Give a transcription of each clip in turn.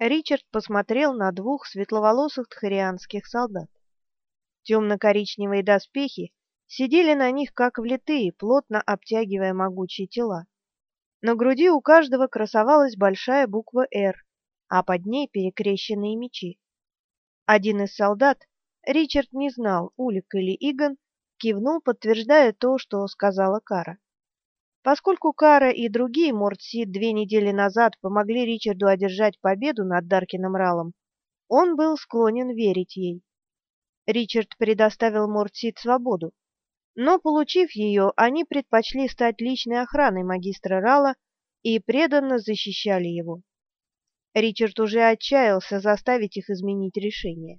Ричард посмотрел на двух светловолосых тхарианских солдат. Темно-коричневые доспехи сидели на них как влитые, плотно обтягивая могучие тела. На груди у каждого красовалась большая буква «Р», а под ней перекрещенные мечи. Один из солдат, Ричард не знал, Улик или Игон, кивнул, подтверждая то, что сказала Кара. Поскольку Кара и другие Мортсид две недели назад помогли Ричарду одержать победу над Даркином Ралом, он был склонен верить ей. Ричард предоставил Мортсид свободу, но, получив ее, они предпочли стать личной охраной магистра Рала и преданно защищали его. Ричард уже отчаялся заставить их изменить решение.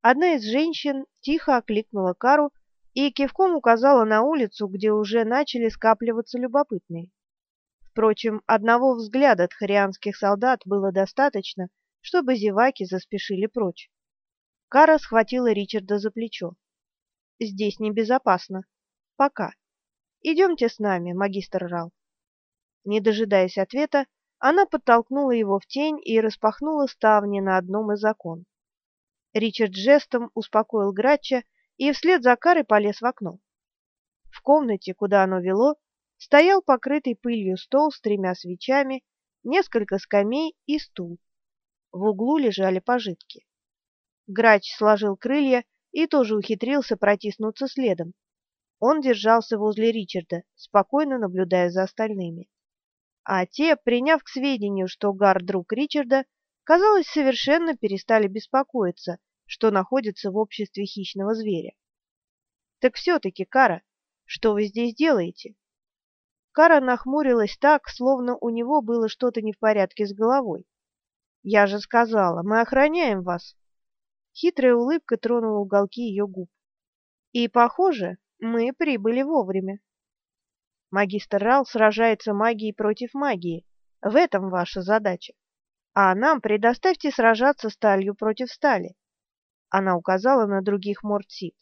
Одна из женщин тихо окликнула Кару и кивком указала на улицу, где уже начали скапливаться любопытные. Впрочем, одного взгляда тхарианских солдат было достаточно, чтобы зеваки заспешили прочь. Кара схватила Ричарда за плечо. «Здесь небезопасно. Пока. Идемте с нами, магистр Рал». Не дожидаясь ответа, она подтолкнула его в тень и распахнула ставни на одном из окон. Ричард жестом успокоил Грача и вслед за Карой полез в окно. В комнате, куда оно вело, стоял покрытый пылью стол с тремя свечами, несколько скамей и стул. В углу лежали пожитки. Грач сложил крылья и тоже ухитрился протиснуться следом. Он держался возле Ричарда, спокойно наблюдая за остальными. А те, приняв к сведению, что Гар друг Ричарда, казалось, совершенно перестали беспокоиться, что находится в обществе хищного зверя. Так все-таки, Кара, что вы здесь делаете? Кара нахмурилась так, словно у него было что-то не в порядке с головой. Я же сказала, мы охраняем вас. Хитрая улыбка тронула уголки ее губ. И, похоже, мы прибыли вовремя. Магистр Рал сражается магией против магии. В этом ваша задача. А нам предоставьте сражаться сталью против стали. Она указала на других мортсит.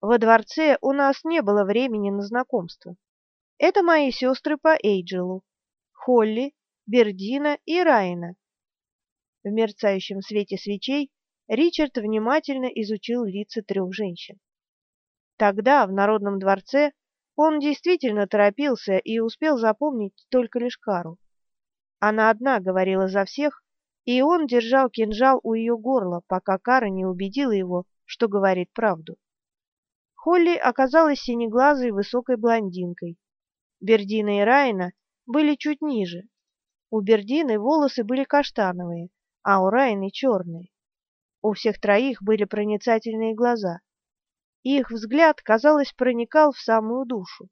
Во дворце у нас не было времени на знакомство. Это мои сестры по Эйджелу. Холли, Бердина и Райна. В мерцающем свете свечей Ричард внимательно изучил лица трех женщин. Тогда в Народном дворце он действительно торопился и успел запомнить только лишь Кару. Она одна говорила за всех, и он держал кинжал у ее горла, пока Кара не убедила его, что говорит правду. Холли оказалась синеглазой высокой блондинкой. Бердина и Райна были чуть ниже. У Бердины волосы были каштановые, а у Райны черные. У всех троих были проницательные глаза. Их взгляд, казалось, проникал в самую душу.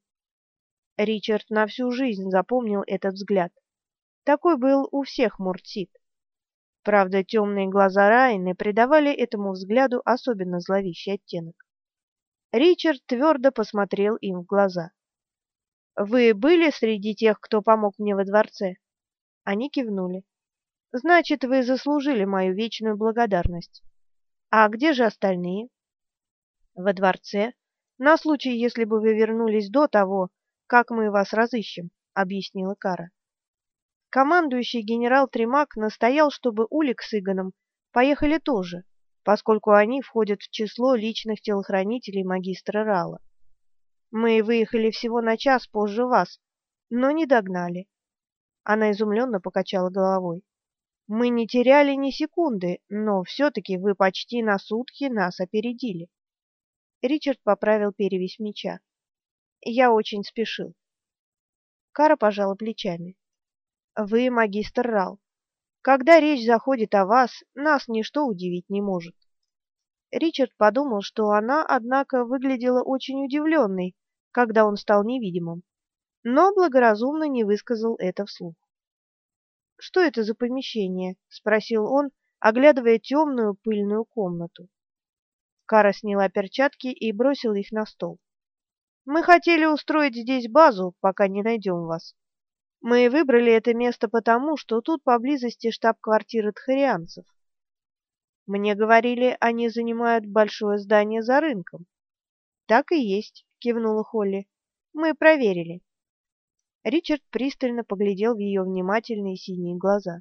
Ричард на всю жизнь запомнил этот взгляд. Такой был у всех Муртит. Правда, темные глаза Райны придавали этому взгляду особенно зловещий оттенок. Ричард твердо посмотрел им в глаза. «Вы были среди тех, кто помог мне во дворце?» Они кивнули. «Значит, вы заслужили мою вечную благодарность. А где же остальные?» «Во дворце, на случай, если бы вы вернулись до того, как мы вас разыщем», — объяснила Кара. Командующий генерал Тримак настоял, чтобы Улик с Игоном поехали тоже, поскольку они входят в число личных телохранителей магистра Рала. Мы выехали всего на час позже вас, но не догнали. Она изумленно покачала головой. Мы не теряли ни секунды, но все-таки вы почти на сутки нас опередили. Ричард поправил перевязь меча. Я очень спешил. Кара пожала плечами. Вы магистр Рал. Когда речь заходит о вас, нас ничто удивить не может. Ричард подумал, что она, однако, выглядела очень удивленной, когда он стал невидимым, но благоразумно не высказал это вслух. «Что это за помещение?» — спросил он, оглядывая темную пыльную комнату. Кара сняла перчатки и бросила их на стол. «Мы хотели устроить здесь базу, пока не найдем вас. Мы выбрали это место потому, что тут поблизости штаб-квартира тхарианцев. Мне говорили, они занимают большое здание за рынком. Так и есть, кивнула Холли. Мы проверили. Ричард пристально поглядел в ее внимательные синие глаза.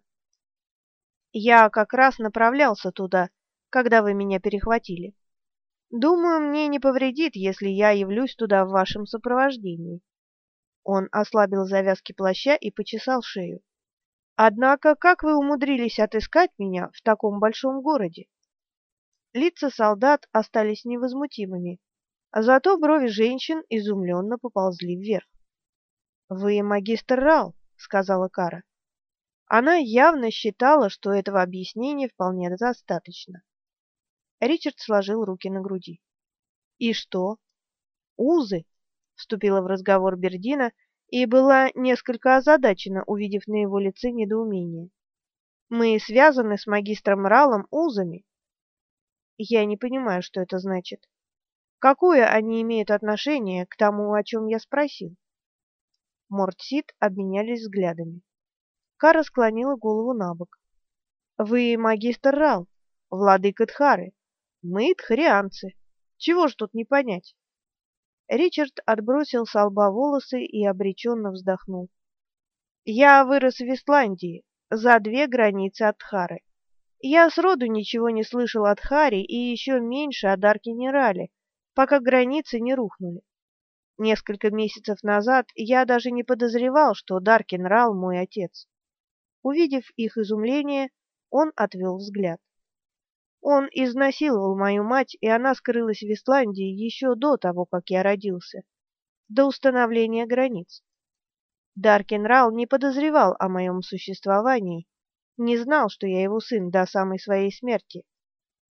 Я как раз направлялся туда, когда вы меня перехватили. Думаю, мне не повредит, если я явлюсь туда в вашем сопровождении. Он ослабил завязки плаща и почесал шею. Однако, как вы умудрились отыскать меня в таком большом городе? Лица солдат остались невозмутимыми, а зато брови женщин изумленно поползли вверх. Вы магистр Рал, сказала Кара. Она явно считала, что этого объяснения вполне достаточно. Ричард сложил руки на груди. И что? Узы, вступила в разговор Бердина и была несколько озадачена, увидев на его лице недоумение. Мы связаны с магистром Ралом узами. Я не понимаю, что это значит. Какое они имеют отношение к тому, о чем я спросил? Мортсит обменялись взглядами. Кара склонила голову на бок. Вы магистр Рал, владыка Тхары. Мы тхарианцы. Чего ж тут не понять? Ричард отбросил с лба волосы и обреченно вздохнул. Я вырос в Исландии, за две границы от Тхары. Я сроду ничего не слышал от Хари и еще меньше о Даркинерале, пока границы не рухнули. Несколько месяцев назад я даже не подозревал, что Даркинрал мой отец. Увидев их изумление, он отвел взгляд. Он изнасиловал мою мать, и она скрылась в Исландии еще до того, как я родился, до установления границ. Даркин не подозревал о моем существовании, не знал, что я его сын до самой своей смерти.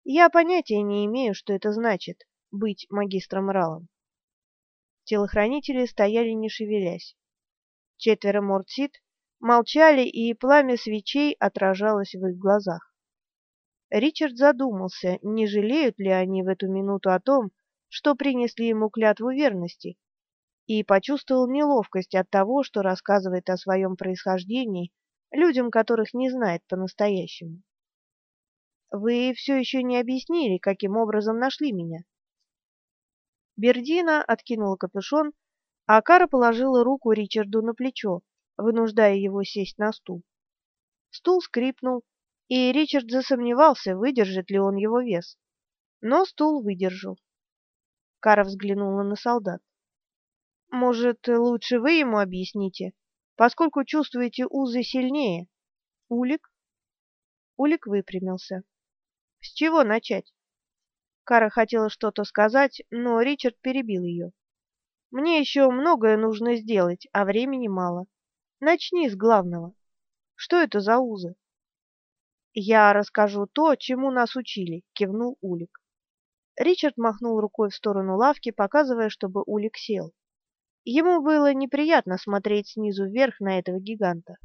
Я понятия не имею, что это значит — быть магистром Ралом. Телохранители стояли не шевелясь. Четверо мордсит молчали, и пламя свечей отражалось в их глазах. Ричард задумался, не жалеют ли они в эту минуту о том, что принесли ему клятву верности, и почувствовал неловкость от того, что рассказывает о своем происхождении людям, которых не знает по-настоящему. Вы все еще не объяснили, каким образом нашли меня. Бердина откинула капюшон, а Кара положила руку Ричарду на плечо, вынуждая его сесть на стул. Стул скрипнул, и Ричард засомневался, выдержит ли он его вес. Но стул выдержал. Кара взглянула на солдат. Может, лучше вы ему объясните, поскольку чувствуете узы сильнее. Улик? Улик выпрямился. С чего начать? Кара хотела что-то сказать, но Ричард перебил ее. Мне еще многое нужно сделать, а времени мало. Начни с главного. Что это за узы? Я расскажу то, чему нас учили, кивнул Улик. Ричард махнул рукой в сторону лавки, показывая, чтобы Улик сел. Ему было неприятно смотреть снизу вверх на этого гиганта.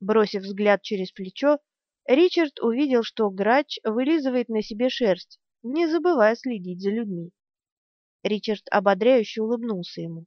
Бросив взгляд через плечо, Ричард увидел, что грач вылизывает на себе шерсть, не забывая следить за людьми. Ричард ободряюще улыбнулся ему.